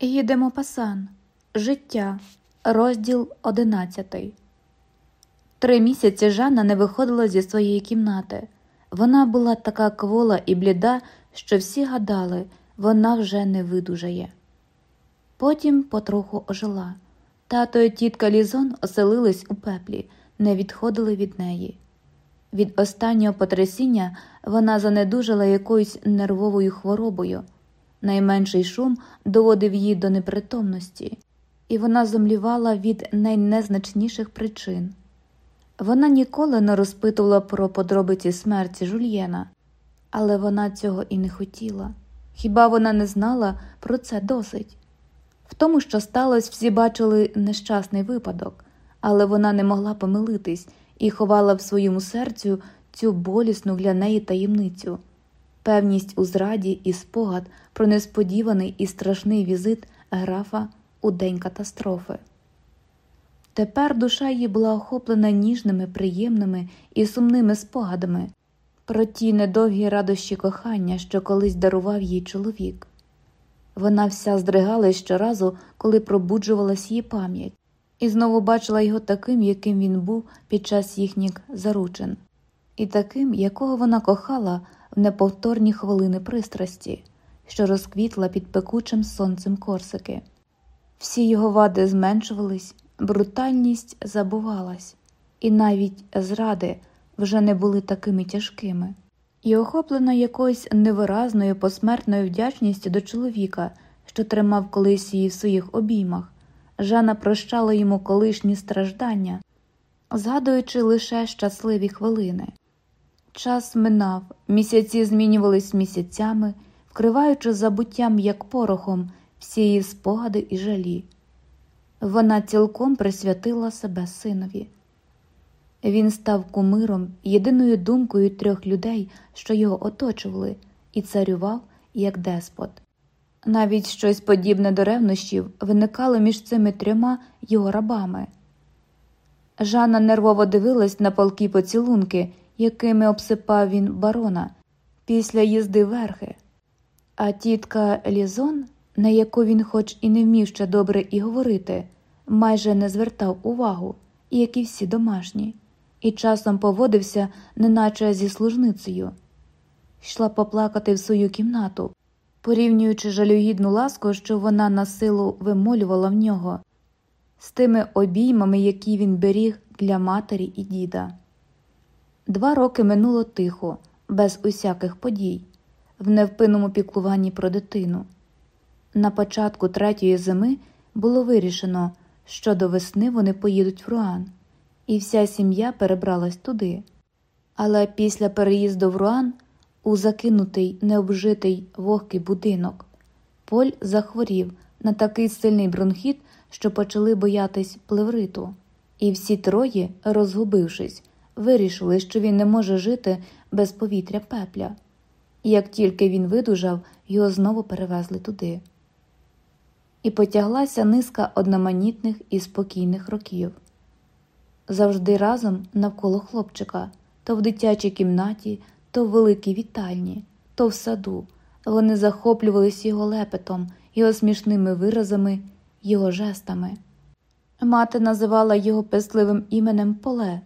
Їдемо пасан. Життя. Розділ одинадцятий. Три місяці Жанна не виходила зі своєї кімнати. Вона була така квола і бліда, що всі гадали, вона вже не видужає. Потім потроху ожила. Тато і тітка Лізон оселились у пеплі, не відходили від неї. Від останнього потрясіння вона занедужила якоюсь нервовою хворобою. Найменший шум доводив її до непритомності, і вона зомлівала від найнезначніших причин. Вона ніколи не розпитувала про подробиці смерті жульєна, але вона цього і не хотіла. Хіба вона не знала про це досить? В тому, що сталося, всі бачили нещасний випадок, але вона не могла помилитись і ховала в своєму серцю цю болісну для неї таємницю певність у зраді і спогад про несподіваний і страшний візит графа у день катастрофи. Тепер душа її була охоплена ніжними, приємними і сумними спогадами про ті недовгі радощі кохання, що колись дарував їй чоловік. Вона вся здригалась щоразу, коли пробуджувалась її пам'ять, і знову бачила його таким, яким він був під час їхніх заручин, і таким, якого вона кохала в неповторні хвилини пристрасті, що розквітла під пекучим сонцем Корсики. Всі його вади зменшувались, брутальність забувалась, і навіть зради вже не були такими тяжкими. І охоплена якоюсь невиразною посмертною вдячністю до чоловіка, що тримав колись її в своїх обіймах, Жана прощала йому колишні страждання, згадуючи лише щасливі хвилини. Час минав, місяці змінювались місяцями, вкриваючи забуттям як порохом всі її спогади і жалі. Вона цілком присвятила себе синові. Він став кумиром, єдиною думкою трьох людей, що його оточували, і царював як деспот. Навіть щось подібне до ревнощів виникало між цими трьома його рабами. Жанна нервово дивилась на палкі поцілунки, якими обсипав він барона після їзди верхи, а тітка Лізон, на яку він, хоч і не вмів ще добре і говорити, майже не звертав увагу, як і всі домашні, і часом поводився, неначе зі служницею, йшла поплакати в свою кімнату, порівнюючи жалюгідну ласку, що вона на силу вимолювала в нього, з тими обіймами, які він беріг для матері і діда. Два роки минуло тихо, без усяких подій, в невпинному піклуванні про дитину. На початку третьої зими було вирішено, що до весни вони поїдуть в Руан, і вся сім'я перебралась туди. Але після переїзду в Руан, у закинутий необжитий вогкий будинок, Поль захворів на такий сильний бронхіт, що почали боятись плевриту, і всі троє, розгубившись, вирішили, що він не може жити без повітря пепля. І як тільки він видужав, його знову перевезли туди. І потяглася низка одноманітних і спокійних років. Завжди разом навколо хлопчика, то в дитячій кімнаті, то в великій вітальні, то в саду. Вони захоплювались його лепетом, його смішними виразами, його жестами. Мати називала його песливим іменем Поле.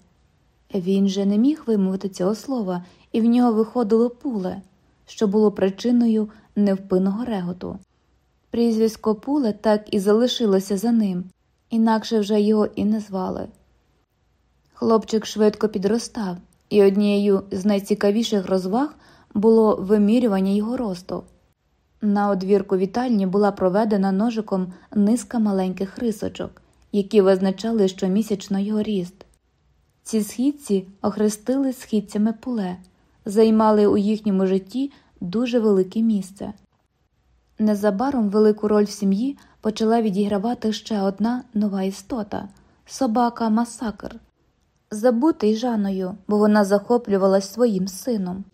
Він же не міг вимовити цього слова, і в нього виходило пуле, що було причиною невпинного реготу. Прізвисько пуле так і залишилося за ним, інакше вже його і не звали. Хлопчик швидко підростав, і однією з найцікавіших розваг було вимірювання його росту. На одвірку вітальні була проведена ножиком низка маленьких рисочок, які визначали щомісячно його ріст. Ці східці охрестили східцями пуле, займали у їхньому житті дуже велике місце. Незабаром велику роль в сім'ї почала відігравати ще одна нова істота собака Масакр, забутий Жаною, бо вона захоплювалась своїм сином.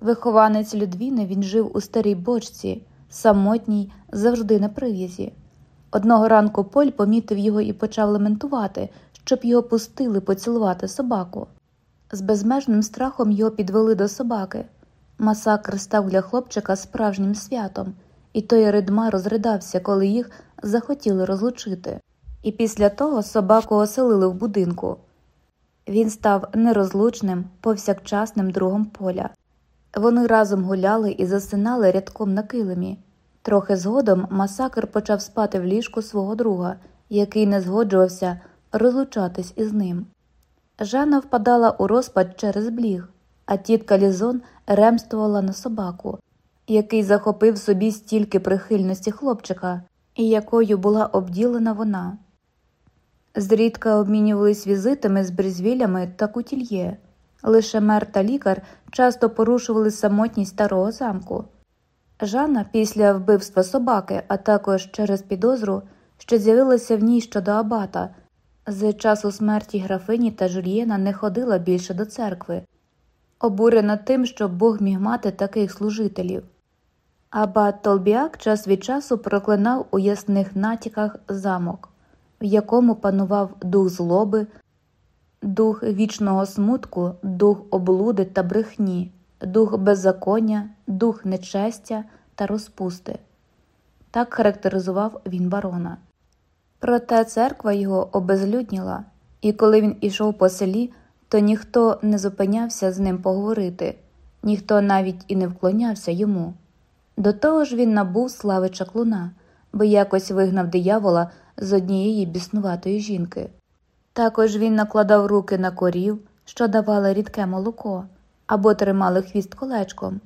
Вихованець Людвіни він жив у старій бочці, самотній, завжди на прив'язі. Одного ранку Поль помітив його і почав лементувати, щоб його пустили поцілувати собаку. З безмежним страхом його підвели до собаки. Масакр став для хлопчика справжнім святом, і той ридма розридався, коли їх захотіли розлучити. І після того собаку оселили в будинку. Він став нерозлучним, повсякчасним другом поля. Вони разом гуляли і засинали рядком на килимі. Трохи згодом масакр почав спати в ліжку свого друга, який не згоджувався розлучатись із ним. Жанна впадала у розпад через бліг, а тітка Лізон ремствувала на собаку, який захопив собі стільки прихильності хлопчика, і якою була обділена вона. Зрідка обмінювались візитами з брізвілями та кутільє. Лише мер та лікар часто порушували самотність старого замку. Жанна після вбивства собаки, а також через підозру, що з'явилася в ній щодо абата, з часу смерті графині та Жульєна не ходила більше до церкви, обурена тим, що Бог міг мати таких служителів. Абат Толбіак час від часу проклинав у ясних натяках замок, в якому панував дух злоби, дух вічного смутку, дух облуди та брехні, дух беззаконня, дух нечестя та розпусти. Так характеризував він барона. Проте церква його обезлюдніла, і коли він ішов по селі, то ніхто не зупинявся з ним поговорити, ніхто навіть і не вклонявся йому. До того ж він набув слави чаклуна, бо якось вигнав диявола з однієї біснуватої жінки. Також він накладав руки на корів, що давали рідке молоко, або тримали хвіст колечком,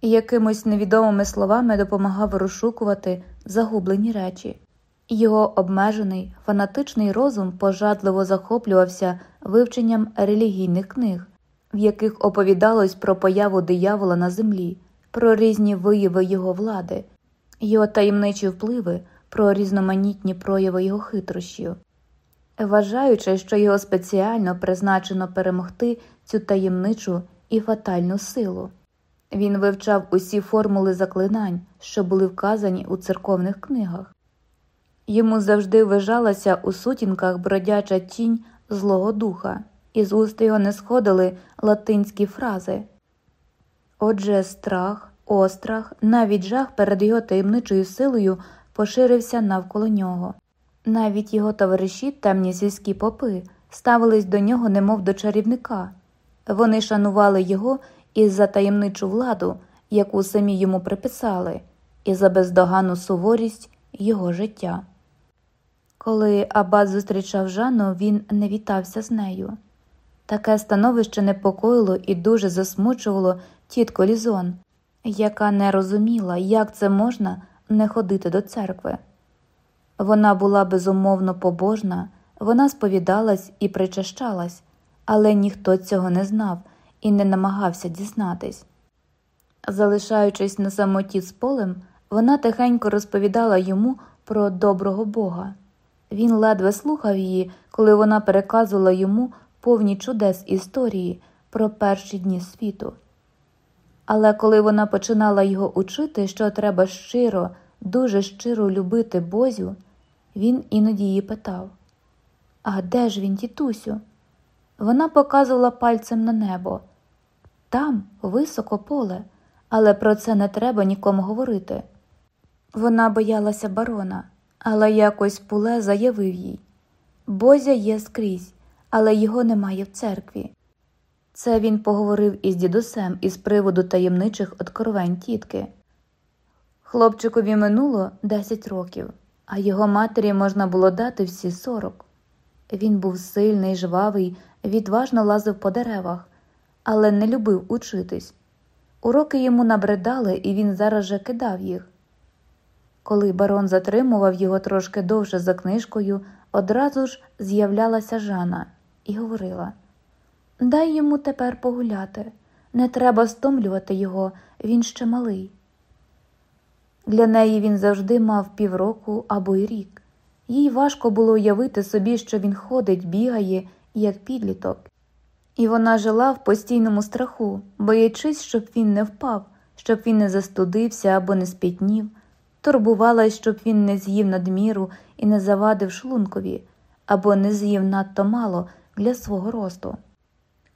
і якимось невідомими словами допомагав розшукувати загублені речі. Його обмежений фанатичний розум пожадливо захоплювався вивченням релігійних книг, в яких оповідалось про появу диявола на землі, про різні вияви його влади, його таємничі впливи, про різноманітні прояви його хитрощів. Вважаючи, що його спеціально призначено перемогти цю таємничу і фатальну силу, він вивчав усі формули заклинань, що були вказані у церковних книгах. Йому завжди вижалася у сутінках бродяча тінь Злого Духа, і з уст його не сходили латинські фрази. Отже, страх, острах, навіть жах перед його таємничою силою поширився навколо нього. Навіть його товариші, темні сільські попи, ставились до нього, немов до чарівника. Вони шанували його і за таємничу владу, яку самі йому приписали, і за бездоганну суворість його життя. Коли Абат зустрічав Жанну, він не вітався з нею. Таке становище непокоїло і дуже засмучувало тітку Лізон, яка не розуміла, як це можна не ходити до церкви. Вона була безумовно побожна, вона сповідалась і причащалась, але ніхто цього не знав і не намагався дізнатись. Залишаючись на самоті з полем, вона тихенько розповідала йому про доброго Бога. Він ледве слухав її, коли вона переказувала йому повні чудес історії про перші дні світу. Але коли вона починала його учити, що треба щиро, дуже щиро любити Бозю, він іноді її питав А де ж він, тітусю? Вона показувала пальцем на небо. Там високо поле, але про це не треба нікому говорити. Вона боялася барона, але якось пуле заявив їй Бозя є скрізь, але його немає в церкві. Це він поговорив із дідусем із приводу таємничих откровень тітки. Хлопчикові минуло 10 років, а його матері можна було дати всі 40. Він був сильний, жвавий, відважно лазив по деревах, але не любив учитись. Уроки йому набридали, і він зараз же кидав їх. Коли барон затримував його трошки довше за книжкою, одразу ж з'являлася Жана і говорила Дай йому тепер погуляти, не треба стомлювати його, він ще малий. Для неї він завжди мав півроку або й рік. Їй важко було уявити собі, що він ходить, бігає, як підліток. І вона жила в постійному страху, боячись, щоб він не впав, щоб він не застудився або не спітнів, турбувалась, щоб він не з'їв надміру і не завадив шлункові, або не з'їв надто мало для свого росту.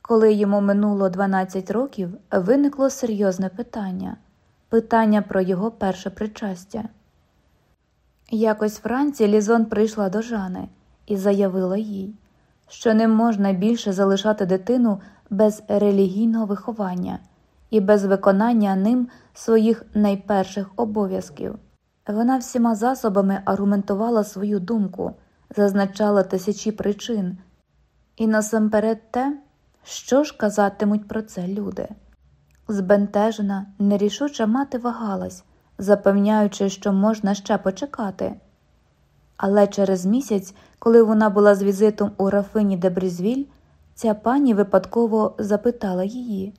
Коли йому минуло 12 років, виникло серйозне питання питання про його перше причастя. Якось вранці Лізон прийшла до Жани і заявила їй, що не можна більше залишати дитину без релігійного виховання і без виконання ним своїх найперших обов'язків. Вона всіма засобами аргументувала свою думку, зазначала тисячі причин, і насамперед те, що ж казатимуть про це люди. Збентежена, нерішуча мати вагалась, запевняючи, що можна ще почекати. Але через місяць, коли вона була з візитом у графині Дебрізвіль, ця пані випадково запитала її.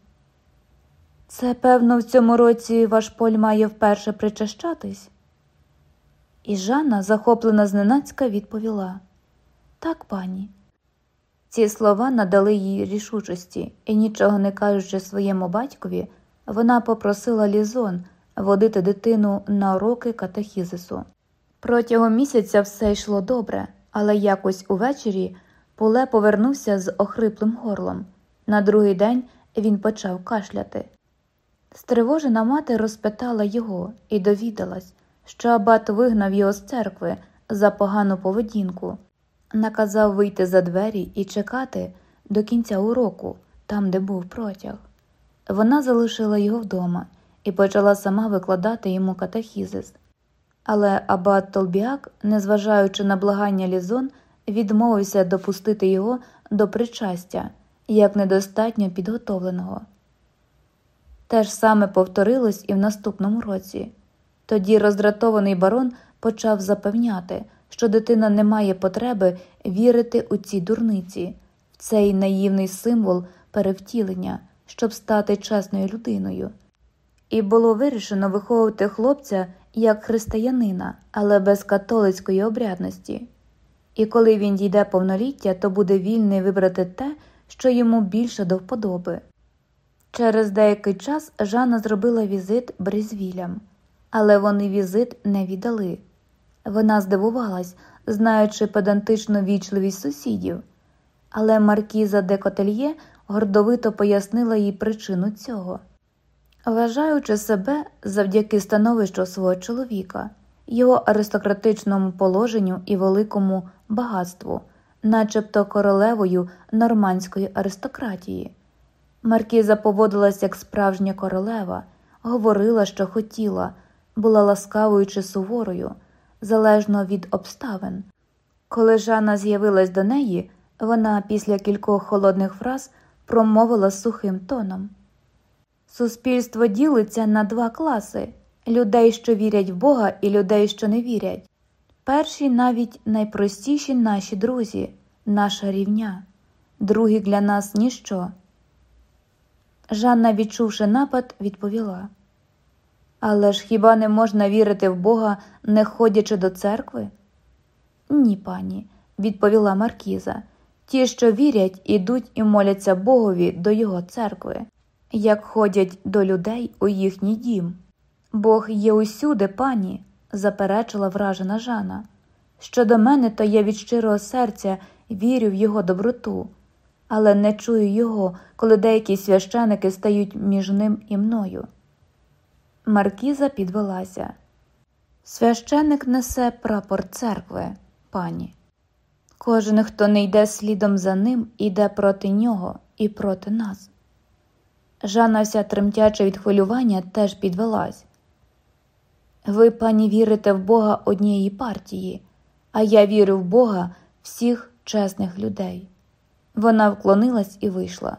Це, певно, в цьому році ваш поль має вперше причащатись? І Жанна, захоплена зненацька, відповіла Так, пані. Ці слова надали їй рішучості, і, нічого не кажучи своєму батькові, вона попросила Лізон водити дитину на уроки катехізису. Протягом місяця все йшло добре, але якось увечері Пуле повернувся з охриплим горлом. На другий день він почав кашляти. Стривожена мати розпитала його і довідалась, що абат вигнав його з церкви за погану поведінку, наказав вийти за двері і чекати до кінця уроку, там, де був протяг. Вона залишила його вдома і почала сама викладати йому катехізис. Але абат Толбіак, незважаючи на благання Лізон, відмовився допустити його до причастя як недостатньо підготовленого. Те ж саме повторилось і в наступному році. Тоді роздратований барон почав запевняти, що дитина не має потреби вірити у ці дурниці, в цей наївний символ перевтілення, щоб стати чесною людиною. І було вирішено виховувати хлопця як християнина, але без католицької обрядності. І коли він дійде повноліття, то буде вільний вибрати те, що йому більше до вподоби. Через деякий час Жанна зробила візит Брезвілям, але вони візит не віддали. Вона здивувалась, знаючи педантичну вічливість сусідів, але маркіза де Котельє гордовито пояснила їй причину цього. Вважаючи себе завдяки становищу свого чоловіка, його аристократичному положенню і великому багатству, начебто королевою нормандської аристократії. Маркіза поводилась як справжня королева, говорила, що хотіла, була ласкавою чи суворою, залежно від обставин. Коли Жанна з'явилась до неї, вона після кількох холодних фраз промовила сухим тоном. Суспільство ділиться на два класи людей, що вірять в Бога, і людей, що не вірять. Перші навіть найпростіші наші друзі, наша рівня, другі для нас ніщо. Жанна, відчувши напад, відповіла Але ж хіба не можна вірити в Бога, не ходячи до церкви? Ні, пані, відповіла Маркіза. Ті, що вірять, ідуть і моляться Богові до його церкви, як ходять до людей у їхній дім. Бог є усюди, пані, заперечила вражена Жана. Щодо мене, то я від щирого серця вірю в його доброту але не чую його, коли деякі священики стають між ним і мною. Маркіза підвелася. Священик несе прапор церкви, пані. Кожен, хто не йде слідом за ним, іде проти нього і проти нас. Жанна, вся тремтяча від хвилювання, теж підвелась. Ви, пані, вірите в Бога однієї партії, а я вірю в Бога всіх чесних людей. Вона вклонилась і вийшла.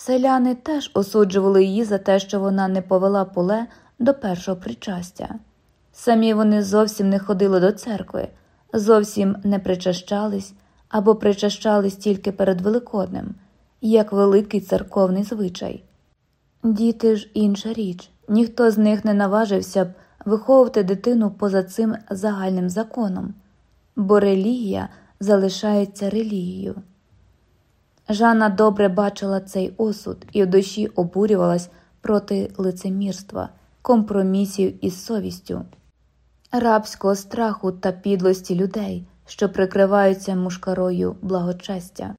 Селяни теж осуджували її за те, що вона не повела поле до першого причастя. Самі вони зовсім не ходили до церкви, зовсім не причащались або причащались тільки перед Великоднем, як великий церковний звичай. Діти ж інша річ, ніхто з них не наважився б виховувати дитину поза цим загальним законом, бо релігія залишається релігією. Жанна добре бачила цей осуд і в душі обурювалась проти лицемірства, компромісів із совістю, рабського страху та підлості людей, що прикриваються мушкарою благочестя.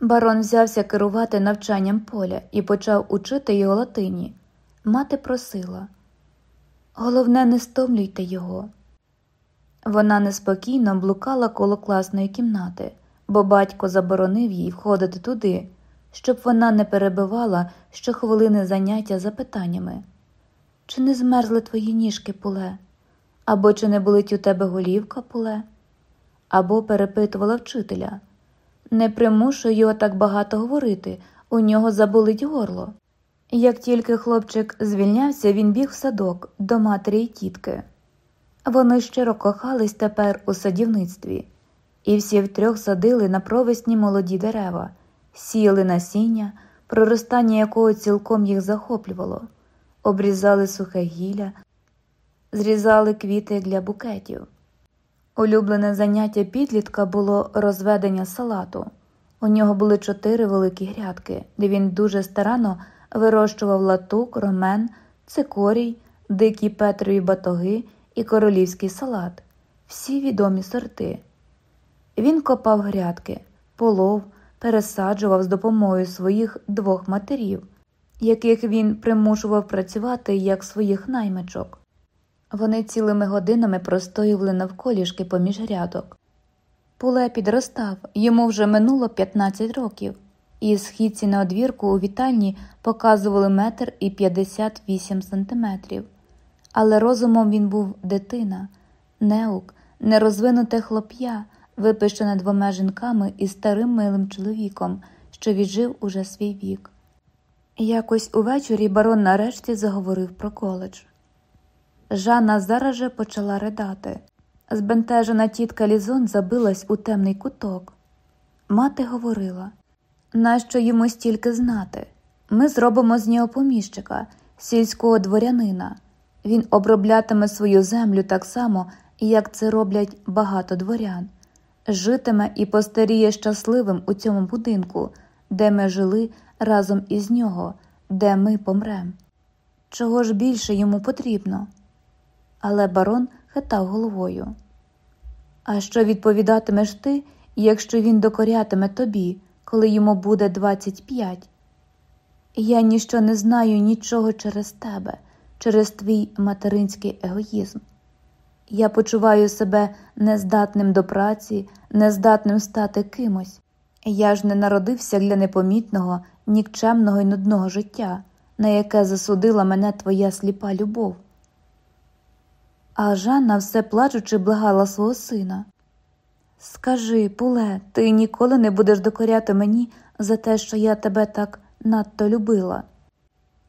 Барон взявся керувати навчанням поля і почав учити його латині. Мати просила Головне, не стомлюйте його. Вона неспокійно блукала коло класної кімнати, бо батько заборонив їй входити туди, щоб вона не перебивала щохвилини заняття запитаннями чи не змерзли твої ніжки пуле, або чи не болить у тебе голівка пуле, або перепитувала вчителя. Не примушуй його так багато говорити, у нього заболить горло. Як тільки хлопчик звільнявся, він біг в садок до матері й тітки. Вони щиро кохались тепер у садівництві, і всі втрьох садили на провесні молоді дерева, сіяли насіння, проростання якого цілком їх захоплювало, обрізали сухе гілля, зрізали квіти для букетів. Улюблене заняття підлітка було розведення салату. У нього були чотири великі грядки, де він дуже старанно вирощував латук, ромен, цикорій, дикі петрові батоги і королівський салат, всі відомі сорти. Він копав грядки, полов, пересаджував з допомогою своїх двох матерів, яких він примушував працювати як своїх наймичок. Вони цілими годинами простоювали навколішки поміж грядок. Пуле підростав, йому вже минуло 15 років, і східці на одвірку у вітальні показували метр і 58 сантиметрів. Але розумом він був дитина, неук, нерозвинуте хлоп'я, випищене двома жінками і старим милим чоловіком, що віджив уже свій вік. Якось увечері барон нарешті заговорив про коледж. Жанна зараз же почала ридати. Збентежена тітка Лізон забилась у темний куток. Мати говорила нащо йому стільки знати? Ми зробимо з нього поміщика, сільського дворянина. Він оброблятиме свою землю так само, як це роблять багато дворян, житиме і постаріє щасливим у цьому будинку, де ми жили разом із нього, де ми помрем. Чого ж більше йому потрібно? Але барон хитав головою. А що відповідатимеш ти, якщо він докорятиме тобі, коли йому буде 25? Я ніщо не знаю нічого через тебе, через твій материнський егоїзм. Я почуваю себе нездатним до праці, нездатним стати кимось. Я ж не народився для непомітного, нікчемного й нудного життя, на яке засудила мене твоя сліпа любов. А Жанна все плачучи благала свого сина. Скажи, Пуле, ти ніколи не будеш докоряти мені за те, що я тебе так надто любила.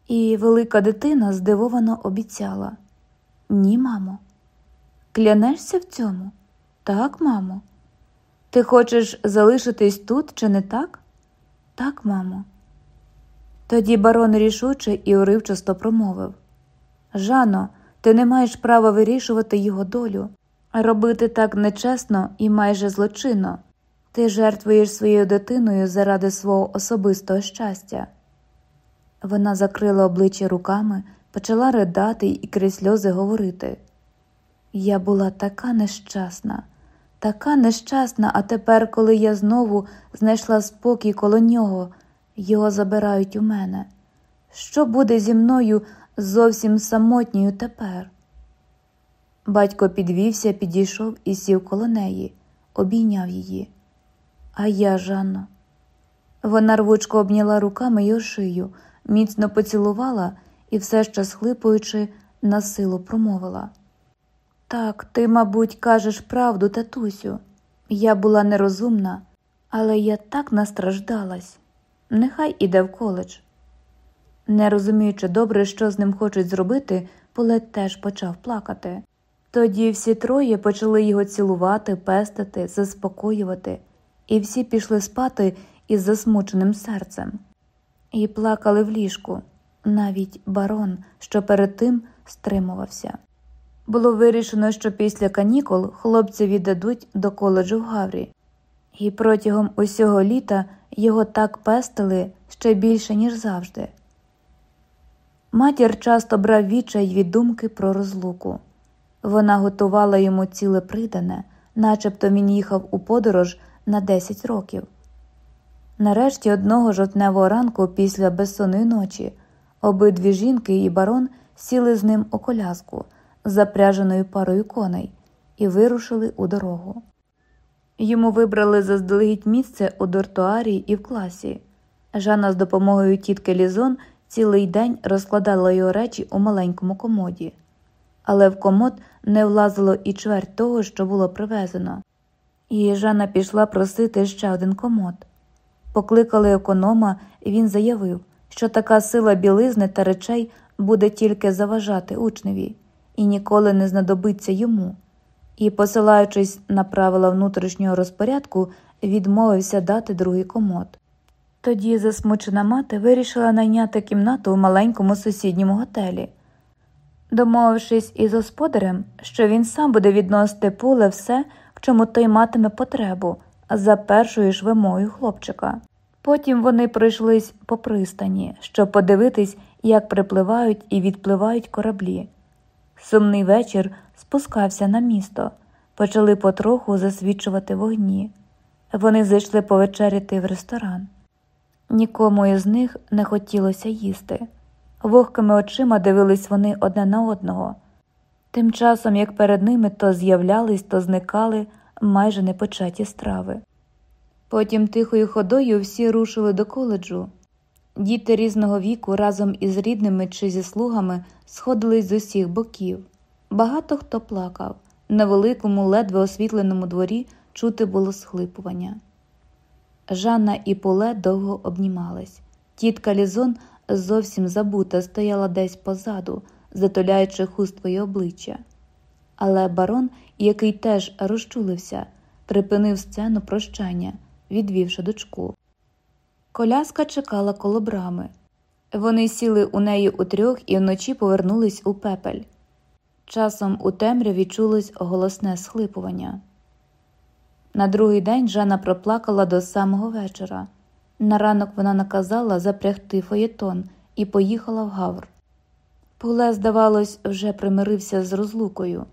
І велика дитина здивовано обіцяла Ні, мамо. Клянешся в цьому? Так, мамо. Ти хочеш залишитись тут, чи не так? Так, мамо. Тоді барон рішуче і уривчасто промовив Жано, ти не маєш права вирішувати його долю, робити так нечесно і майже злочинно. Ти жертвуєш своєю дитиною заради свого особистого щастя. Вона закрила обличчя руками, почала ридати і крізь сльози говорити. Я була така нещасна, така нещасна, а тепер, коли я знову знайшла спокій коло нього, його забирають у мене. Що буде зі мною зовсім самотньою тепер? Батько підвівся, підійшов і сів коло неї, обійняв її. А я, Жанно. Вона рвучко обняла руками його шию, міцно поцілувала і, все ще схлипуючи, на силу промовила. Так, ти, мабуть, кажеш правду, татусю. Я була нерозумна, але я так настраждалась. Нехай іде в коледж. Не розуміючи добре, що з ним хочуть зробити, Полет теж почав плакати. Тоді всі троє почали його цілувати, пестити, заспокоювати, і всі пішли спати із засмученим серцем. І плакали в ліжку, навіть барон, що перед тим стримувався. Було вирішено, що після канікул хлопці віддадуть до коледжу в Гаврі, і протягом усього літа його так пестили ще більше, ніж завжди. Матір часто брав відчай від думки про розлуку. Вона готувала йому ціле придане, начебто він їхав у подорож на 10 років. Нарешті одного жовтневого ранку після безсонної ночі обидві жінки і барон сіли з ним у коляску, запряженою парою коней, і вирушили у дорогу. Йому вибрали заздалегідь місце у дортуарі і в класі. Жанна з допомогою тітки Лізон цілий день розкладала його речі у маленькому комоді, але в комод не влазило і чверть того, що було привезено. І Жанна пішла просити ще один комод. Покликали економа, і він заявив, що така сила білизни та речей буде тільки заважати учневі і ніколи не знадобиться йому, і, посилаючись на правила внутрішнього розпорядку, відмовився дати другий комод. Тоді засмучена мати вирішила найняти кімнату у маленькому сусідньому готелі. Домовившись із господарем, що він сам буде відносити пуле все, в чому той матиме потребу, за першою ж вимогою хлопчика. Потім вони пройшлись по пристані, щоб подивитись, як припливають і відпливають кораблі. Сумний вечір спускався на місто, почали потроху засвічувати вогні. Вони зайшли повечеряти в ресторан. Нікому із них не хотілося їсти. Вогкими очима дивились вони одне на одного. Тим часом, як перед ними то з'являлись, то зникали майже непочаті страви. Потім тихою ходою всі рушили до коледжу. Діти різного віку разом із рідними чи зі слугами сходились з усіх боків. Багато хто плакав. На великому, ледве освітленому дворі чути було схлипування. Жанна і Поле довго обнімались. Тітка Лізон зовсім забута стояла десь позаду, затуляючи хусткою обличчя. Але барон, який теж розчулився, припинив сцену прощання, відвівши дочку. Коляска чекала коло брами. Вони сіли у неї утрьох і вночі повернулись у пепель. Часом у темряві чулось голосне схлипування. На другий день Жанна проплакала до самого вечора. На ранок вона наказала запрягти фоєтон і поїхала в Гавр. Пуле, здавалось, вже примирився з розлукою.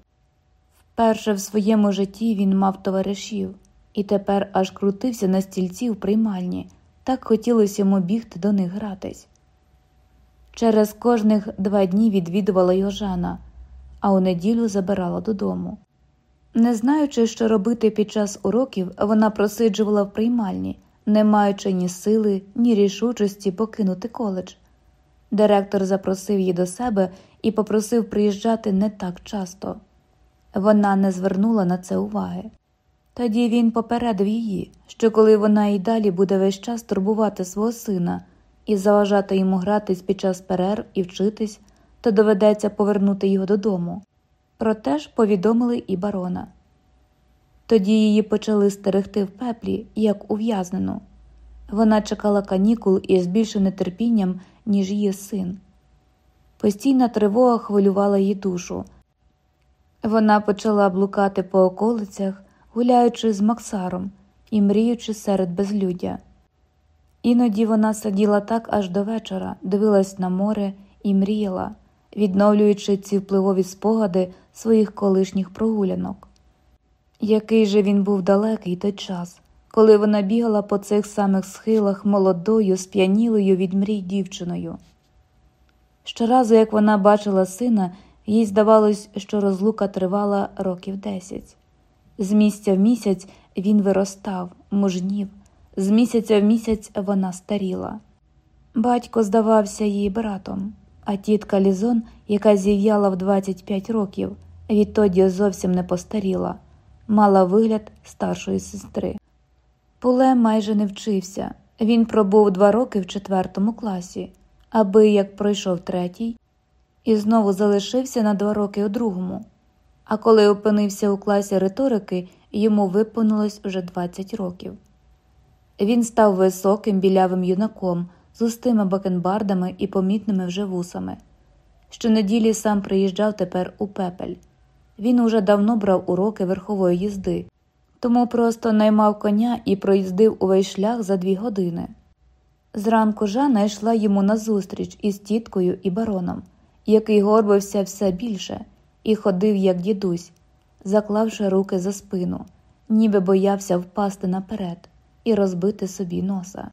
Вперше в своєму житті він мав товаришів і тепер аж крутився на стільці в приймальні, так хотілося йому бігти до них гратись. Через кожних два дні відвідувала його Жана, а у неділю забирала додому. Не знаючи, що робити під час уроків, вона просиджувала в приймальні, не маючи ні сили, ні рішучості покинути коледж. Директор запросив її до себе і попросив приїжджати не так часто. Вона не звернула на це уваги. Тоді він попередив її, що коли вона і далі буде весь час турбувати свого сина і заважати йому гратись під час перерв і вчитись, то доведеться повернути його додому. Проте ж повідомили і барона. Тоді її почали стерегти в пеплі, як ув'язнену. Вона чекала канікул із більшим нетерпінням, ніж її син. Постійна тривога хвилювала її душу. Вона почала блукати по околицях, гуляючи з Максаром і мріючи серед безлюдя. Іноді вона сиділа так аж до вечора, дивилась на море і мріяла, відновлюючи ці впливові спогади своїх колишніх прогулянок. Який же він був далекий той час, коли вона бігала по цих самих схилах молодою, сп'янілою від мрій дівчиною. Щоразу, як вона бачила сина, їй здавалось, що розлука тривала років десять. З місяця в місяць він виростав, мужнів, з місяця в місяць вона старіла. Батько здавався їй братом, а тітка Лізон, яка зів'яла в 25 років, відтоді зовсім не постаріла, мала вигляд старшої сестри. Пуле майже не вчився. Він пробув два роки в четвертому класі, аби як пройшов третій, і знову залишився на два роки у другому. А коли опинився у класі риторики, йому виповнилось уже 20 років. Він став високим білявим юнаком з густими бакенбардами і помітними вже вусами. Щонеділі сам приїжджав тепер у пепель. Він уже давно брав уроки верхової їзди, тому просто наймав коня і проїздив увесь шлях за дві години. Зранку Жанна йшла йому назустріч із тіткою і бароном, який горбився все більше і ходив, як дідусь, заклавши руки за спину, ніби боявся впасти наперед і розбити собі носа.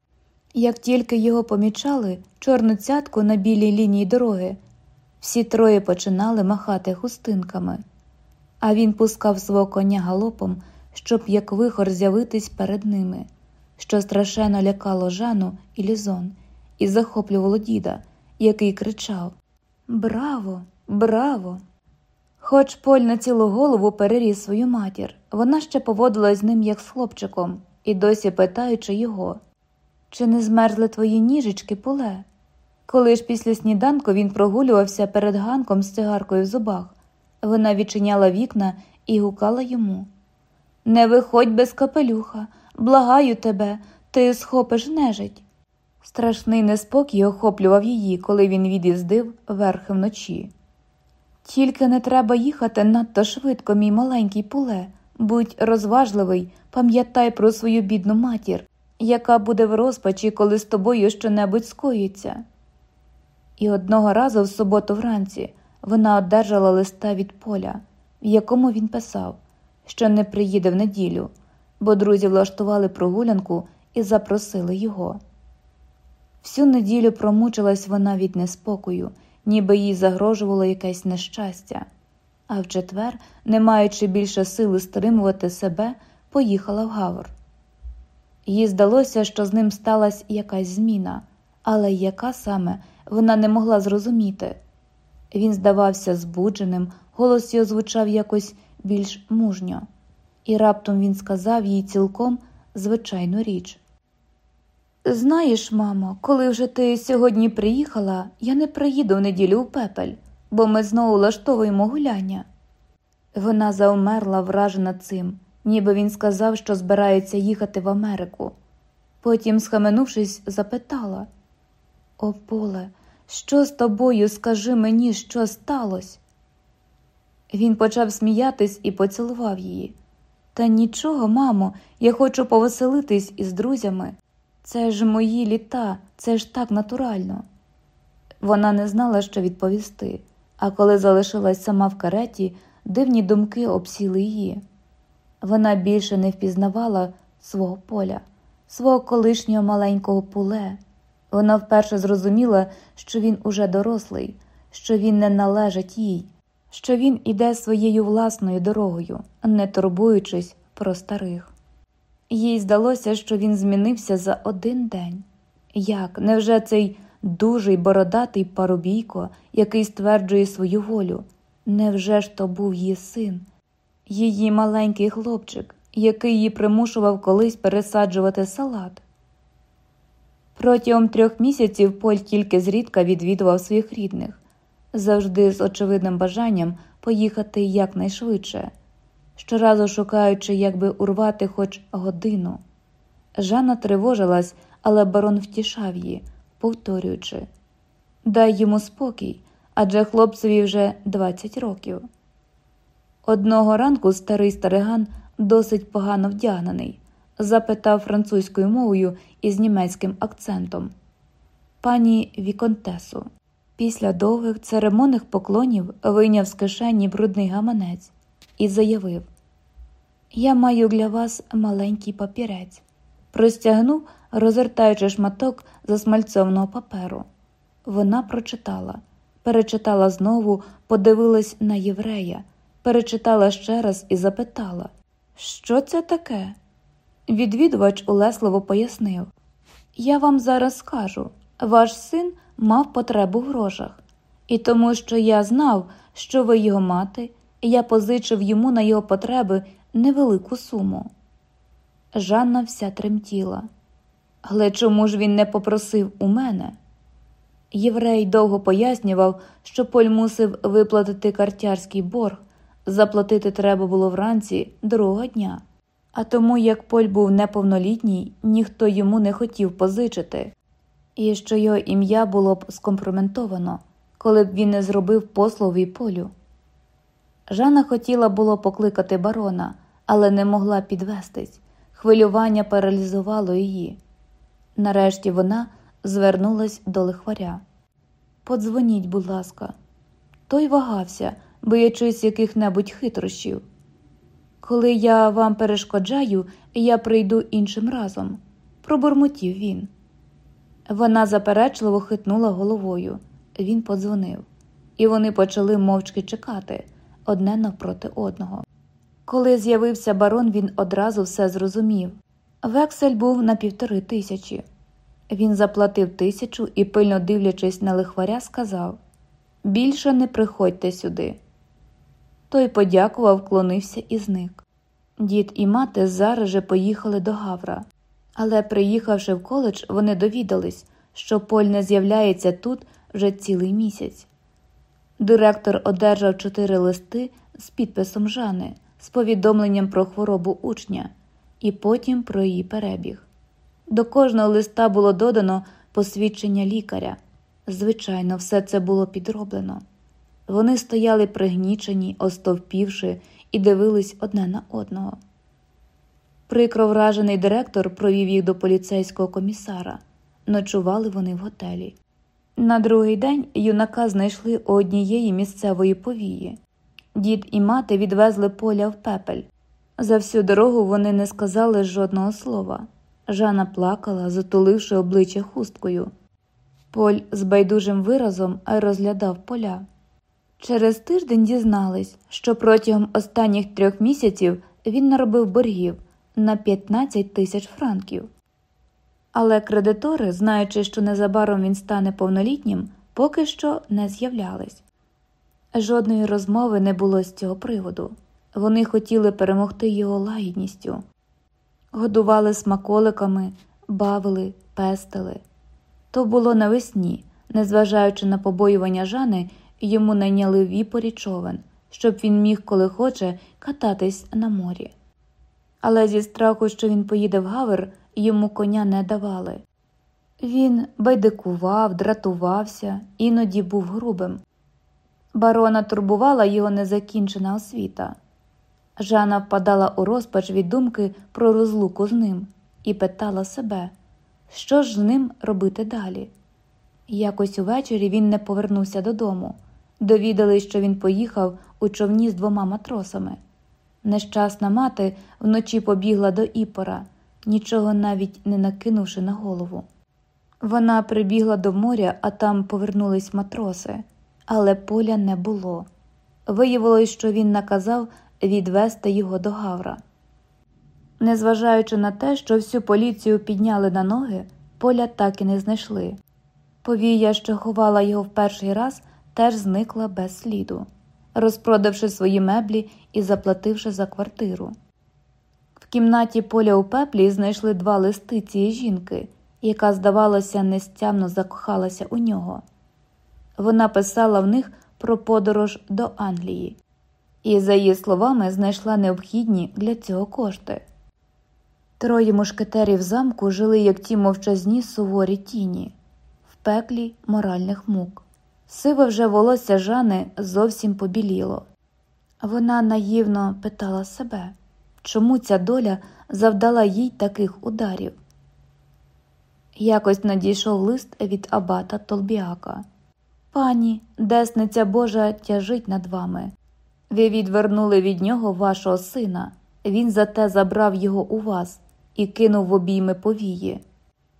Як тільки його помічали чорну цятку на білій лінії дороги, Всі троє починали махати хустинками, а він пускав свого коня галопом, щоб як вихор з'явитись перед ними, що страшенно лякало Жану і Лізон, і захоплювало діда, який кричав Браво, браво! Хоч Поль на цілу голову переріс свою матір, вона ще поводилась з ним як з хлопчиком, і досі питаючи його, чи не змерзли твої ніжечки поле? Коли ж після сніданку він прогулювався перед ганком з цигаркою в зубах, вона відчиняла вікна і гукала йому Не виходь без капелюха, благаю тебе, ти схопиш нежить. Страшний неспокій охоплював її, коли він від'їздив верхи вночі. Тільки не треба їхати надто швидко, мій маленький пуле, будь розважливий, пам'ятай про свою бідну матір, яка буде в розпачі, коли з тобою щонебудь скоїться. І одного разу в суботу вранці вона одержала листа від поля, в якому він писав, що не приїде в неділю, бо друзі влаштували прогулянку і запросили його. Всю неділю промучилась вона від неспокою, ніби їй загрожувало якесь нещастя, а в четвер, не маючи більше сили стримувати себе, поїхала в Гавр. Їй здалося, що з ним сталася якась зміна, але яка саме вона не могла зрозуміти. Він здавався збудженим, голос його звучав якось більш мужньо, і раптом він сказав їй цілком звичайну річ. Знаєш, мамо, коли вже ти сьогодні приїхала, я не приїду в неділю у пепель, бо ми знову влаштовуємо гуляння. Вона заумерла, вражена цим, ніби він сказав, що збирається їхати в Америку. Потім, схаменувшись, запитала О, поле, що з тобою, скажи мені, що сталося? Він почав сміятись і поцілував її. Та нічого, мамо, я хочу повеселитись із друзями. Це ж мої літа, це ж так натурально. Вона не знала, що відповісти, а коли залишилась сама в кареті, дивні думки обсіли її. Вона більше не впізнавала свого поля, свого колишнього маленького пуле. Вона вперше зрозуміла, що він уже дорослий, що він не належить їй, що він іде своєю власною дорогою, не турбуючись про старих. Їй здалося, що він змінився за один день. Як? Невже цей дужий бородатий парубійко, який стверджує свою волю? Невже ж то був її син, її маленький хлопчик, який її примушував колись пересаджувати салат? Протягом трьох місяців Поль тільки зрідка відвідував своїх рідних, завжди з очевидним бажанням поїхати якнайшвидше щоразу шукаючи, як би урвати хоч годину. Жанна тривожилась, але барон втішав її, повторюючи Дай йому спокій, адже хлопцеві вже 20 років. Одного ранку старий стариган, досить погано вдягнений, запитав французькою мовою із німецьким акцентом пані Віконтесу. Після довгих церемонних поклонів вийняв з кишені брудний гаманець і заявив: Я маю для вас маленький папірець. Простягнув, розгортаючи шматок засмальцованого паперу. Вона прочитала, перечитала знову, подивилась на єврея, перечитала ще раз і запитала, що це таке? Відвідувач улесливо пояснив: Я вам зараз скажу, ваш син мав потребу в грошах, і тому, що я знав, що ви його мати я позичив йому на його потреби невелику суму. Жанна вся тремтіла. Але чому ж він не попросив у мене? Єврей довго пояснював, що Поль мусив виплатити картярський борг, заплатити треба було вранці другого дня. А тому, як Поль був неповнолітній, ніхто йому не хотів позичити, і що його ім'я було б скомпроментовано, коли б він не зробив послові полю. Жанна хотіла було покликати барона, але не могла підвестись. Хвилювання паралізувало її. Нарешті вона звернулась до лихваря. Подзвоніть, будь ласка, той вагався, боячись яких-небудь хитрощів. Коли я вам перешкоджаю, я прийду іншим разом, пробурмотів він. Вона заперечливо хитнула головою. Він подзвонив. і вони почали мовчки чекати одне навпроти одного. Коли з'явився барон, він одразу все зрозумів. Вексель був на півтори тисячі. Він заплатив тисячу і, пильно дивлячись на лихваря, сказав Більше не приходьте сюди. Той подякував, вклонився і зник. Дід і мати зараз же поїхали до Гавра, але, приїхавши в коледж, вони довідались, що Поль не з'являється тут вже цілий місяць. Директор одержав чотири листи з підписом Жани, з повідомленням про хворобу учня і потім про її перебіг. До кожного листа було додано посвідчення лікаря. Звичайно, все це було підроблено. Вони стояли пригнічені, остовпівши, і дивились одне на одного. Прикро вражений директор провів їх до поліцейського комісара. Ночували вони в готелі. На другий день юнака знайшли у однієї місцевої повії. Дід і мати відвезли поля в пепель. За всю дорогу вони не сказали жодного слова. Жана плакала, затуливши обличчя хусткою. Поль з байдужим виразом розглядав поля. Через тиждень дізнались, що протягом останніх трьох місяців він наробив боргів на 15 тисяч франків. Але кредитори, знаючи, що незабаром він стане повнолітнім, поки що не з'являлись. Жодної розмови не було з цього приводу. Вони хотіли перемогти його лагідністю, годували смаколиками, бавили, пестили. То було навесні, незважаючи на побоювання Жани, йому найняли віпорі човен, щоб він міг, коли хоче, кататись на морі. Але зі страху, що він поїде в гавер, йому коня не давали. Він байдикував, дратувався, іноді був грубим. Барона турбувала його незакінчена освіта. Жана впадала у розпач від думки про розлуку з ним і питала себе, що ж з ним робити далі. Якось увечері він не повернувся додому. Довідали, що він поїхав у човні з двома матросами. Нещасна мати вночі побігла до іпора, нічого навіть не накинувши на голову. Вона прибігла до моря, а там повернулись матроси, але поля не було. Виявилось, що він наказав відвести його до Гавра. Незважаючи на те, що всю поліцію підняли на ноги, поля так і не знайшли. Повія, що ховала його в перший раз, теж зникла без сліду, розпродавши свої меблі і заплативши за квартиру. Кімнаті поля у пеплі знайшли два листи цієї жінки, яка, здавалося, нестямно закохалася у нього. Вона писала в них про подорож до Англії і, за її словами, знайшла необхідні для цього кошти. Троє мушкетерів замку жили, як ті мовчазні суворі тіні, в пеклі моральних мук. Сиве вже волосся Жани зовсім побіліло. Вона наївно питала себе, чому ця доля завдала їй таких ударів. Якось надійшов лист від абата Толбіака. Пані, десниця Божа тяжить над вами. Ви відвернули від нього вашого сина, він зате забрав його у вас і кинув в обійми повії.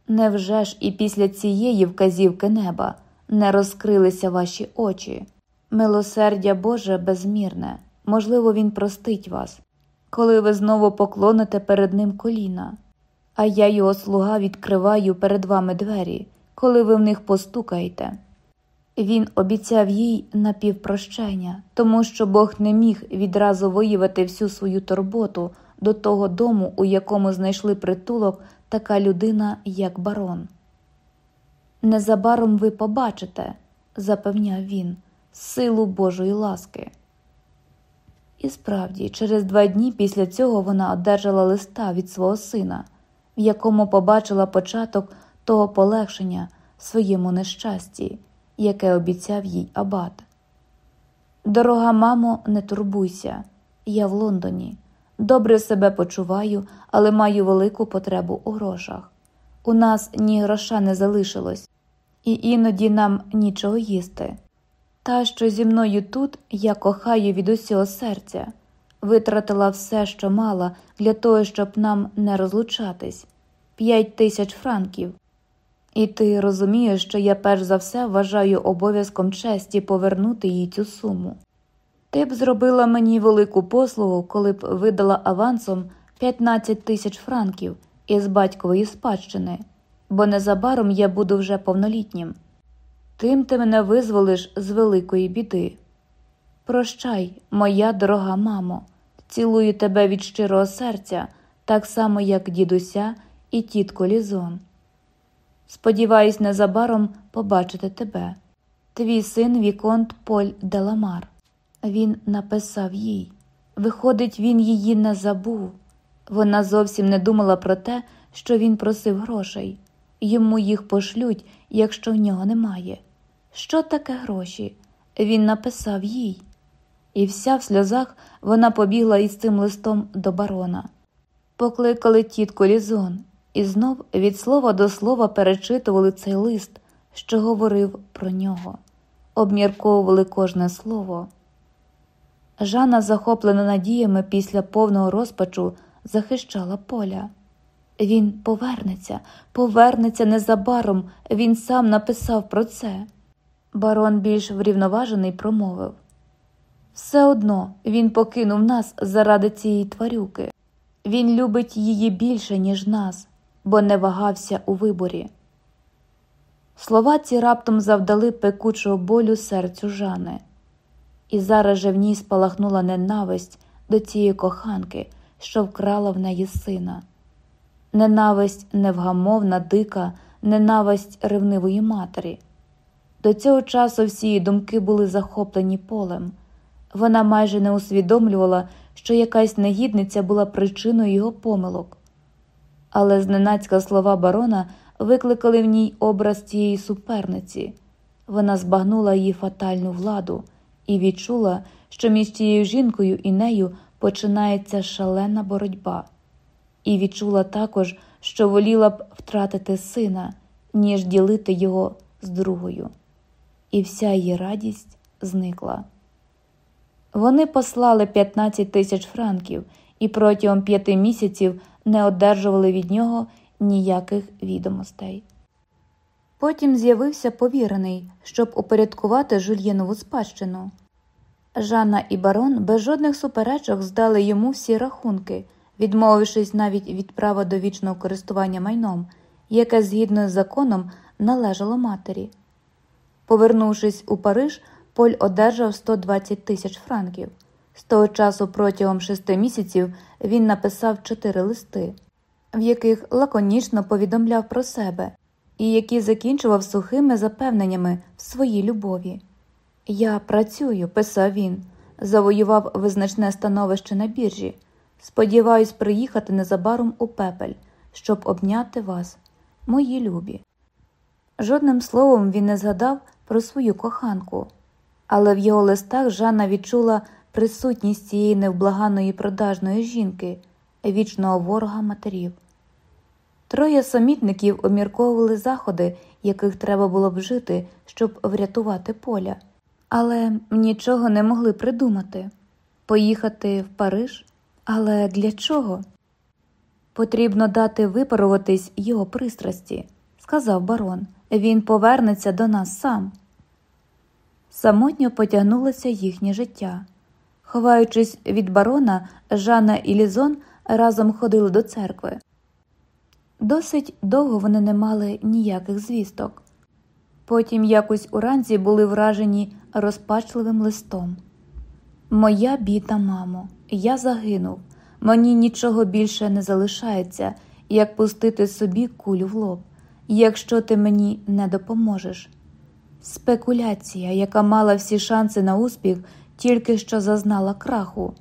Невже ж і після цієї вказівки неба не розкрилися ваші очі? Милосердя Боже безмірне, можливо, Він простить вас, коли ви знову поклоните перед ним коліна, а я, його слуга, відкриваю перед вами двері, коли ви в них постукаєте. Він обіцяв їй напівпрощення, тому що Бог не міг відразу виявити всю свою турботу до того дому, у якому знайшли притулок така людина, як барон. Незабаром ви побачите, запевняв він, силу Божої ласки. І справді, через два дні після цього вона одержала листа від свого сина, в якому побачила початок того полегшення в своєму нещасті яке обіцяв їй абат. Дорога мамо, не турбуйся, я в Лондоні. Добре себе почуваю, але маю велику потребу у грошах. У нас ні гроша не залишилось, і іноді нам нічого їсти. Та, що зі мною тут я кохаю від усього серця, витратила все, що мала, для того, щоб нам не розлучатись п'ять тисяч франків. І ти розумієш, що я перш за все вважаю обов'язком честі повернути їй цю суму. Ти б зробила мені велику послугу, коли б видала авансом 15 тисяч франків із батькової спадщини, бо незабаром я буду вже повнолітнім. Тим ти мене визволиш з великої біди. Прощай, моя дорога мамо, цілую тебе від щирого серця, так само, як дідуся і тітко Лізон. Сподіваюсь, незабаром побачити тебе. Твій син Віконт Поль Деламар. Він написав їй. Виходить, він її не забув. Вона зовсім не думала про те, що він просив грошей. Йому їх пошлють, якщо в нього немає. Що таке гроші? Він написав їй. І вся в сльозах вона побігла із цим листом до барона. Покликали тітку Лізон, і знов від слова до слова перечитували цей лист, що говорив про нього, обмірковували кожне слово. Жанна, захоплена надіями після повного розпачу, захищала поля. Він повернеться, повернеться незабаром, він сам написав про це. Барон більш врівноважений промовив все одно він покинув нас заради цієї тварюки. Він любить її більше, ніж нас, бо не вагався у виборі. Слова ці раптом завдали пекучого болю серцю Жани, і зараз же в ній спалахнула ненависть до цієї коханки, що вкрала в неї сина. Ненависть невгамовна, дика, ненависть ревнивої матері. До цього часу всі її думки були захоплені полем. Вона майже не усвідомлювала, що якась негідниця була причиною його помилок. Але зненацька слова барона викликали в ній образ цієї суперниці. Вона збагнула її фатальну владу і відчула, що між цією жінкою і нею починається шалена боротьба, і відчула також, що воліла б втратити сина, ніж ділити його з другою. І вся її радість зникла. Вони послали 15 тисяч франків і протягом п'яти місяців не одержували від нього ніяких відомостей. Потім з'явився повірений, щоб упорядкувати жульєнову спадщину. Жанна і барон без жодних суперечок здали йому всі рахунки, відмовившись навіть від права до вічного користування майном, яке згідно з законом належало матері. Повернувшись у Париж, Поль одержав 120 тисяч франків. З того часу протягом шести місяців він написав чотири листи, в яких лаконічно повідомляв про себе і які закінчував сухими запевненнями в своїй любові. Я працюю, писав він, завоював визначне становище на біржі. Сподіваюсь приїхати незабаром у пепель, щоб обняти вас, мої любі. Жодним словом він не згадав про свою коханку але в його листах Жанна відчула присутність цієї невблаганої продажної жінки, вічного ворога матерів. Троє самітників обмірковували заходи, яких треба було б жити, щоб врятувати поля, але нічого не могли придумати поїхати в Париж. Але для чого? Потрібно дати випаруватись його пристрасті, сказав барон. Він повернеться до нас сам самотньо потягнулося їхнє життя. Ховаючись від барона, Жанна і Лізон разом ходили до церкви. Досить довго вони не мали ніяких звісток. Потім якось уранці були вражені розпачливим листом. Моя біда, мамо, я загинув, мені нічого більше не залишається, як пустити собі кулю в лоб, якщо ти мені не допоможеш. Спекуляція, яка мала всі шанси на успіх, тільки що зазнала краху.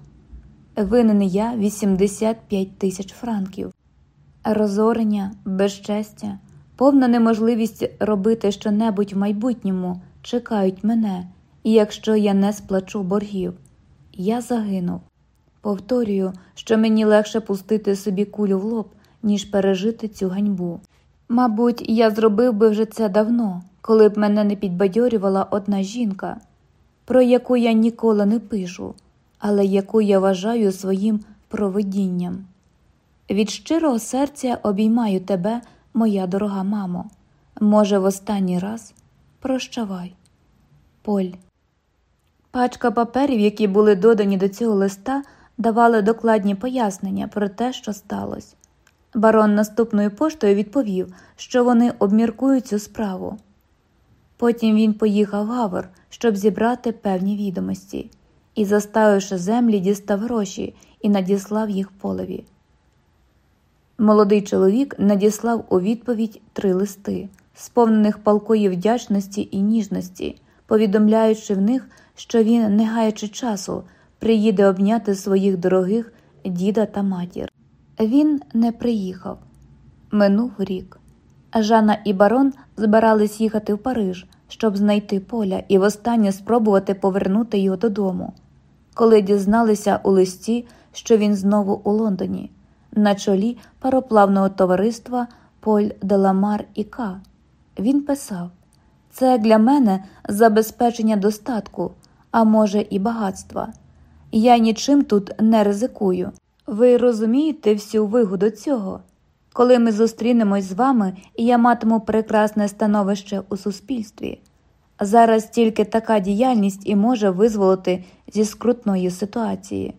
Винен я 85 тисяч франків, розорення, безчестя, повна неможливість робити щонебудь в майбутньому чекають мене, і якщо я не сплачу боргів, я загинув. Повторюю, що мені легше пустити собі кулю в лоб, ніж пережити цю ганьбу. Мабуть, я зробив би вже це давно коли б мене не підбадьорювала одна жінка, про яку я ніколи не пишу, але яку я вважаю своїм провидінням. Від щирого серця обіймаю тебе, моя дорога мамо, Може, в останній раз прощавай. Поль. Пачка паперів, які були додані до цього листа, давали докладні пояснення про те, що сталося. Барон наступною поштою відповів, що вони обміркують цю справу. Потім він поїхав в Гавр, щоб зібрати певні відомості, і, заставивши землі, дістав гроші і надіслав їх полеві. Молодий чоловік надіслав у відповідь три листи, сповнених палкої вдячності і ніжності, повідомляючи в них, що він, не гаючи часу, приїде обняти своїх дорогих діда та матір. Він не приїхав. Минув рік. Жанна і барон збирались їхати в Париж, щоб знайти поля і востаннє спробувати повернути його додому, коли дізналися у листі, що він знову у Лондоні, на чолі пароплавного товариства Поль Деламар і К. Він писав: Це для мене забезпечення достатку, а може, і багатства. Я нічим тут не ризикую. Ви розумієте всю вигоду цього? Коли ми зустрінемось з вами, я матиму прекрасне становище у суспільстві. Зараз тільки така діяльність і може визволити зі скрутної ситуації.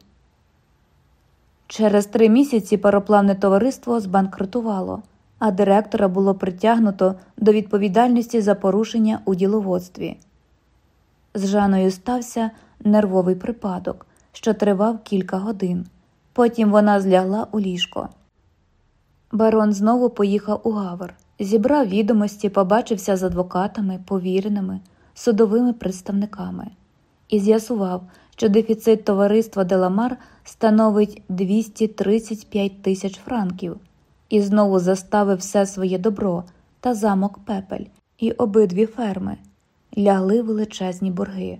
Через три місяці пароплавне товариство збанкрутувало, а директора було притягнуто до відповідальності за порушення у діловодстві. З Жаною стався нервовий припадок, що тривав кілька годин. Потім вона злягла у ліжко. Барон знову поїхав у Гавр, зібрав відомості, побачився з адвокатами, повіреними, судовими представниками і з'ясував, що дефіцит товариства Деламар становить 235 тисяч франків, і знову заставив все своє добро та замок пепель і обидві ферми, лягли величезні борги.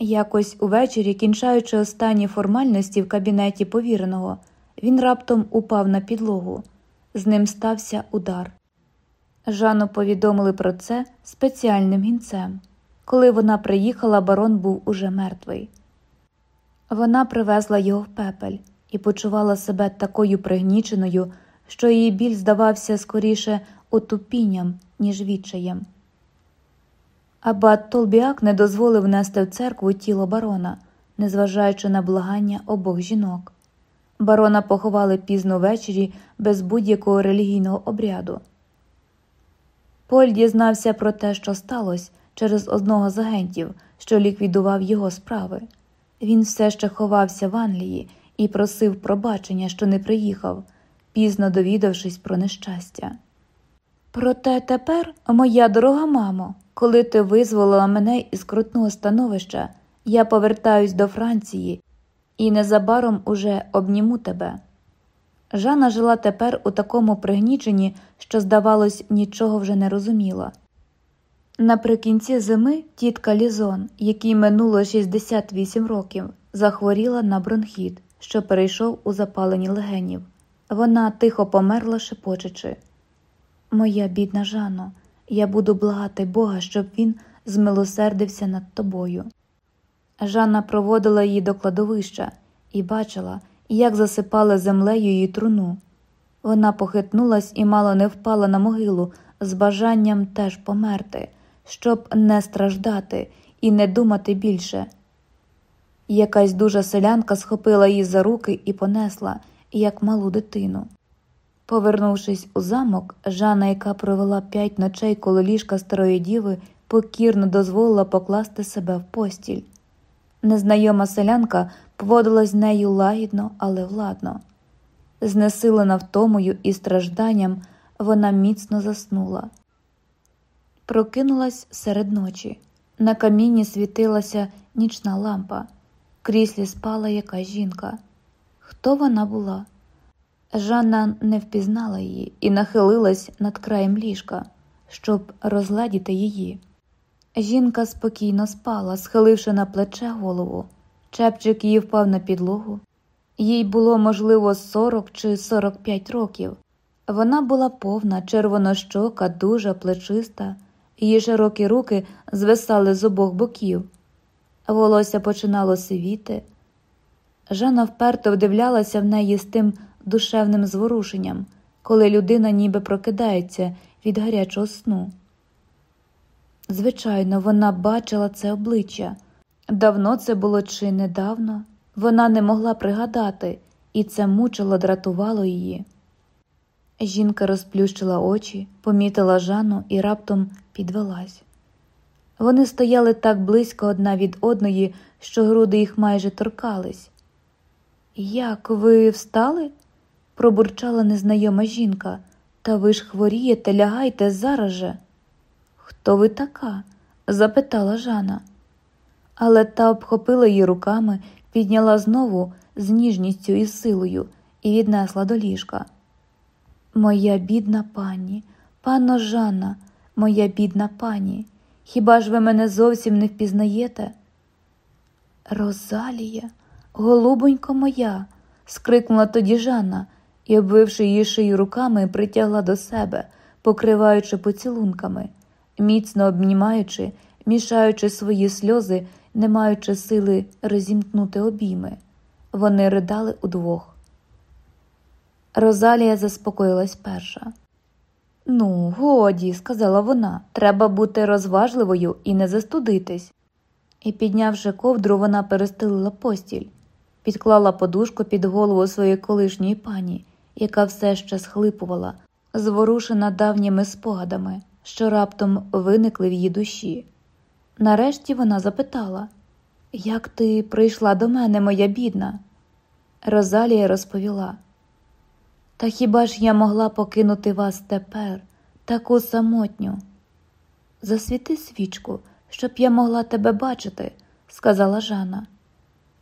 Якось увечері, кінчаючи останні формальності в кабінеті повіреного, він раптом упав на підлогу. З ним стався удар. Жанну повідомили про це спеціальним гінцем. Коли вона приїхала, барон був уже мертвий. Вона привезла його в пепель і почувала себе такою пригніченою, що її біль здавався скоріше отупінням, ніж відчаєм. Абат Толбіак не дозволив нести в церкву тіло барона, незважаючи на благання обох жінок. Барона поховали пізно ввечері без будь-якого релігійного обряду. Поль дізнався про те, що сталося через одного з агентів, що ліквідував його справи. Він все ще ховався в Англії і просив пробачення, що не приїхав, пізно довідавшись про нещастя. Проте тепер, моя дорога мамо, коли ти визволила мене із крутного становища, я повертаюсь до Франції і незабаром уже обніму тебе. Жанна жила тепер у такому пригніченні, що, здавалось, нічого вже не розуміла. Наприкінці зими тітка Лізон, якій минуло 68 років, захворіла на бронхіт, що перейшов у запалені легенів. Вона тихо померла, шепочучи. Моя бідна Жано, я буду благати Бога, щоб він змилосердився над тобою. Жанна проводила її до кладовища і бачила, як засипали землею її труну. Вона похитнулась і мало не впала на могилу з бажанням теж померти, щоб не страждати і не думати більше. Якась дужа селянка схопила її за руки і понесла, як малу дитину. Повернувшись у замок, Жанна, яка провела п'ять ночей коло ліжка старої діви, покірно дозволила покласти себе в постіль. Незнайома селянка поводилась з нею лагідно, але владно. Знесилена втомою і стражданням, вона міцно заснула. Прокинулась серед ночі. На камінні світилася нічна лампа, кріслі спала якась жінка. Хто вона була? Жанна не впізнала її і нахилилась над краєм ліжка, щоб розладіти її. Жінка спокійно спала, схиливши на плече голову. Чепчик її впав на підлогу. Їй було, можливо, 40 чи 45 років. Вона була повна, червонощока, дуже плечиста, її широкі руки звисали з обох боків. Волосся починало сивіти. Жанна вперто вдивлялася в неї з тим душевним зворушенням, коли людина ніби прокидається від гарячого сну. Звичайно, вона бачила це обличчя. Давно це було чи недавно. Вона не могла пригадати, і це мучило, дратувало її. Жінка розплющила очі, помітила Жанну і раптом підвелась. Вони стояли так близько одна від одної, що груди їх майже торкались. Як ви встали? Пробурчала незнайома жінка. Та ви ж хворієте, лягайте зараз же. Хто ви така? запитала Жана. Але та обхопила її руками, підняла знову з ніжністю і силою і віднесла до ліжка. Моя бідна пані, панно Жанна, моя бідна пані, хіба ж ви мене зовсім не впізнаєте? Розалія, голубонько моя, скрикнула тоді Жанна і, обвивши її шию руками, притягла до себе, покриваючи поцілунками, міцно обнімаючи, мішаючи свої сльози, не маючи сили розімкнути обійми. Вони ридали удвох. Розалія заспокоїлась перша. Ну, годі, сказала вона, треба бути розважливою і не застудитись. І, піднявши ковдру, вона перестелила постіль, підклала подушку під голову своєї колишньої пані, яка все ще схлипувала, зворушена давніми спогадами, що раптом виникли в її душі. Нарешті вона запитала Як ти прийшла до мене, моя бідна? Розалія розповіла. Та хіба ж я могла покинути вас тепер, таку самотню? Засвіти свічку, щоб я могла тебе бачити, сказала Жана.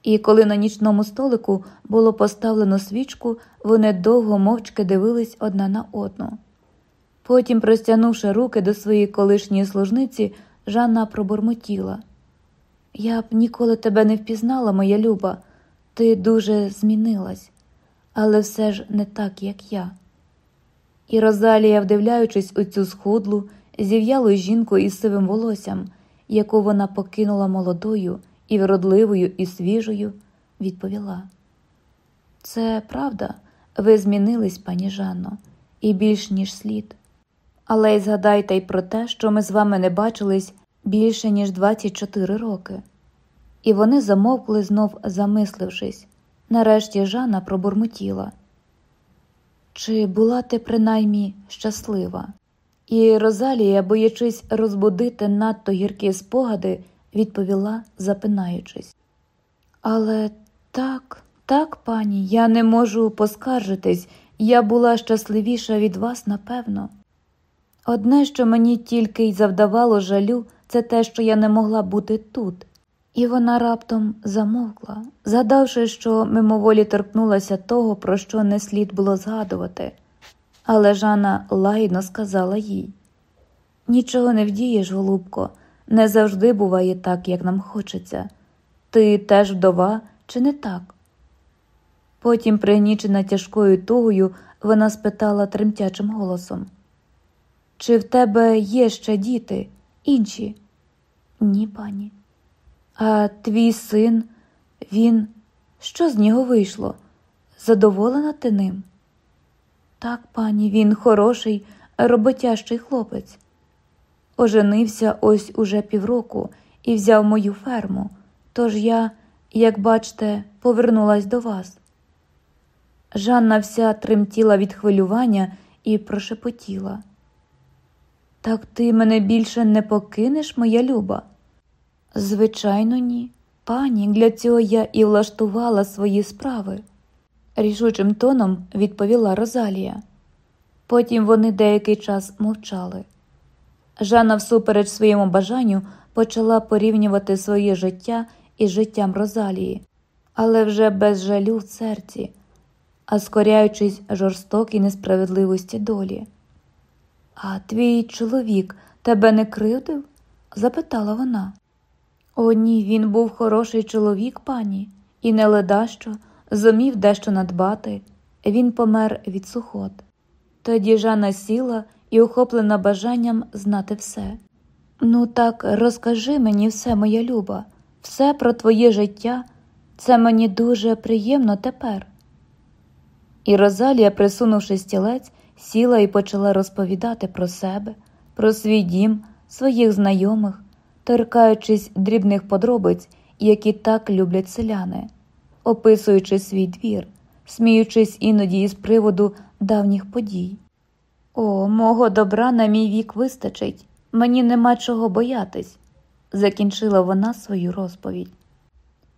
І коли на нічному столику було поставлено свічку, вони довго мовчки дивились одна на одну. Потім, простягнувши руки до своєї колишньої служниці, Жанна пробурмотіла. Я б ніколи тебе не впізнала, моя люба, ти дуже змінилась але все ж не так, як я. І Розалія, вдивляючись у цю схудлу, зів'ялу жінку із сивим волоссям, яку вона покинула молодою і вродливою і свіжою, відповіла: Це правда, ви змінились, пані Жанно, і більш ніж слід. Але й згадайте й про те, що ми з вами не бачились більше, ніж 24 роки. І вони замовкли, знов замислившись. Нарешті Жанна пробурмотіла. Чи була ти принаймні щаслива? І Розалія, боячись розбудити надто гіркі спогади, відповіла, запинаючись. Але так, так, пані, я не можу поскаржитись, я була щасливіша від вас, напевно. Одне, що мені тільки й завдавало жалю, це те, що я не могла бути тут, і вона раптом замовкла, згадавши, що мимоволі торкнулася того, про що не слід було згадувати. Але Жанна лагідно сказала їй нічого не вдієш, голубко, не завжди буває так, як нам хочеться. Ти теж вдова, чи не так? Потім, пригнічена тяжкою тугою, вона спитала тремтячим голосом Чи в тебе є ще діти, інші? Ні, пані. А твій син, він, що з нього вийшло? Задоволена ти ним? Так, пані, він хороший, роботящий хлопець. Оженився ось уже півроку і взяв мою ферму, тож я, як бачите, повернулась до вас. Жанна вся тремтіла від хвилювання і прошепотіла. Так ти мене більше не покинеш, моя люба? Звичайно, ні. Пані, для цього я і влаштувала свої справи, рішучим тоном відповіла Розалія. Потім вони деякий час мовчали. Жанна, всупереч своєму бажанню, почала порівнювати своє життя із життям Розалії, але вже без жалю в серці, а скоряючись жорстокій несправедливості долі. А твій чоловік тебе не кривдив? запитала вона. О, ні, він був хороший чоловік, пані, і не ледащо зумів дещо надбати. Він помер від сухот. Тоді Жанна сіла і охоплена бажанням знати все. Ну, так розкажи мені все, моя люба, все про твоє життя, це мені дуже приємно тепер. І Розалія, присунувши стілець, сіла і почала розповідати про себе, про свій дім, своїх знайомих, торкаючись дрібних подробиць, які так люблять селяни, описуючи свій двір, сміючись іноді із приводу давніх подій. О, мого добра на мій вік вистачить, мені нема чого боятись, закінчила вона свою розповідь.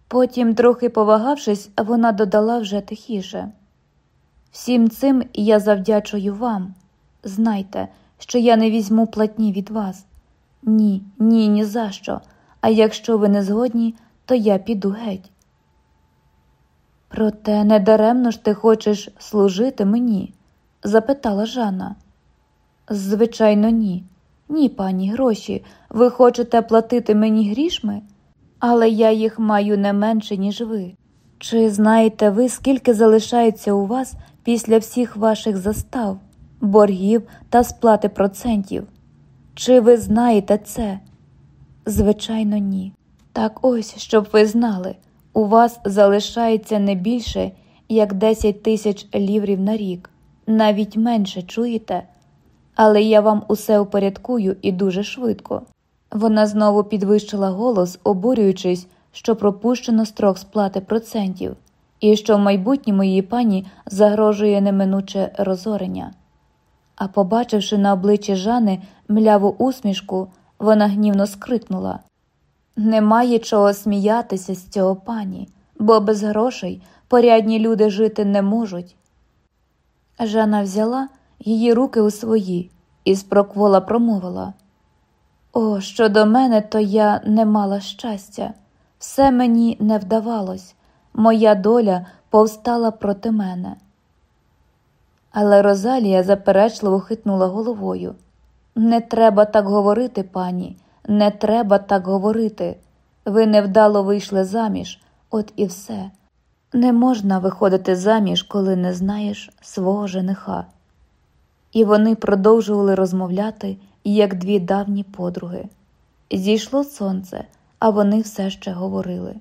Потім, трохи повагавшись, вона додала вже тихіше. Всім цим я завдячую вам. Знайте, що я не візьму платні від вас. Ні, ні, ні за що. А якщо ви не згодні, то я піду геть. Проте недаремно ж ти хочеш служити мені? запитала Жанна. Звичайно, ні. Ні, пані, гроші. Ви хочете платити мені грішми? Але я їх маю не менше, ніж ви. Чи знаєте ви, скільки залишається у вас після всіх ваших застав, боргів та сплати процентів? Чи ви знаєте це? Звичайно, ні. Так ось, щоб ви знали, у вас залишається не більше, як 10 тисяч ліврів на рік, навіть менше чуєте? Але я вам усе упорядкую і дуже швидко. Вона знову підвищила голос, обурюючись, що пропущено строк сплати процентів, і що в майбутньому її пані загрожує неминуче розорення. А побачивши на обличчі Жани мляву усмішку, вона гнівно скрикнула Немає чого сміятися з цього пані, бо без грошей порядні люди жити не можуть. Жана взяла її руки у свої і спроквола промовила О, щодо мене, то я не мала щастя, все мені не вдавалось, моя доля повстала проти мене. Але Розалія заперечливо хитнула головою. Не треба так говорити, пані, не треба так говорити. Ви невдало вийшли заміж, от і все. Не можна виходити заміж, коли не знаєш свого жениха. І вони продовжували розмовляти, як дві давні подруги. Зійшло сонце, а вони все ще говорили.